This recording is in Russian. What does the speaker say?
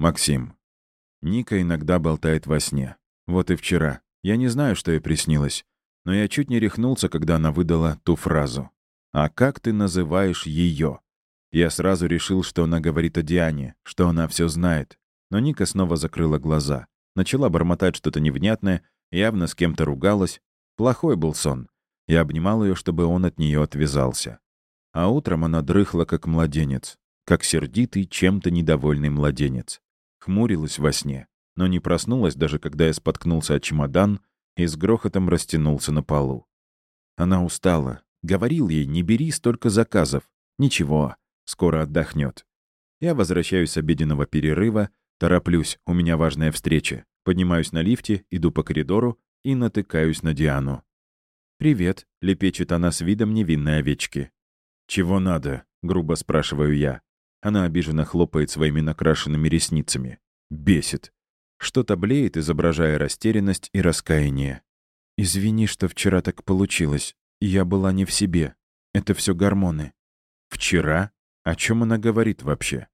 Максим. Ника иногда болтает во сне. Вот и вчера. Я не знаю, что ей приснилось, но я чуть не рехнулся, когда она выдала ту фразу. «А как ты называешь ее?» Я сразу решил, что она говорит о Диане, что она все знает. Но Ника снова закрыла глаза. Начала бормотать что-то невнятное, явно с кем-то ругалась. Плохой был сон. Я обнимал ее, чтобы он от нее отвязался. А утром она дрыхла, как младенец, как сердитый, чем-то недовольный младенец. Хмурилась во сне, но не проснулась, даже когда я споткнулся от чемодан и с грохотом растянулся на полу. Она устала. Говорил ей, не бери столько заказов. Ничего, скоро отдохнет. Я возвращаюсь с обеденного перерыва, тороплюсь, у меня важная встреча. Поднимаюсь на лифте, иду по коридору и натыкаюсь на Диану. «Привет», — лепечет она с видом невинной овечки. «Чего надо?» — грубо спрашиваю я. Она обиженно хлопает своими накрашенными ресницами. Бесит. Что-то блеет, изображая растерянность и раскаяние. «Извини, что вчера так получилось. Я была не в себе. Это все гормоны». «Вчера? О чем она говорит вообще?»